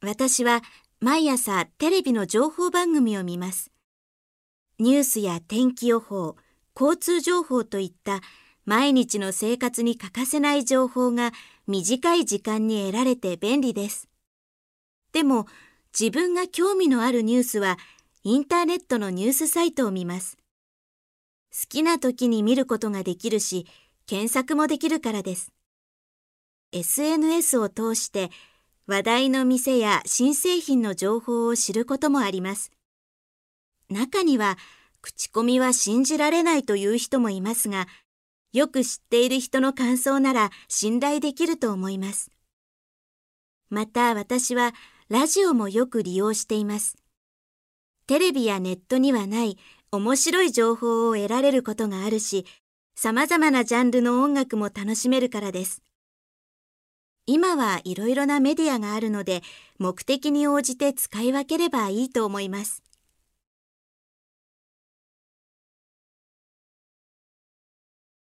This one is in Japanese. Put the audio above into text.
私は毎朝テレビの情報番組を見ます。ニュースや天気予報、交通情報といった毎日の生活に欠かせない情報が短い時間に得られて便利です。でも自分が興味のあるニュースはインターネットのニュースサイトを見ます。好きな時に見ることができるし、検索もできるからです。SNS を通して話題の店や新製品の情報を知ることもあります。中には口コミは信じられないという人もいますが、よく知っている人の感想なら信頼できると思います。また私はラジオもよく利用しています。テレビやネットにはない面白い情報を得られることがあるし、様々なジャンルの音楽も楽しめるからです。今はいろいろなメディアがあるので、目的に応じて使い分ければいいと思います。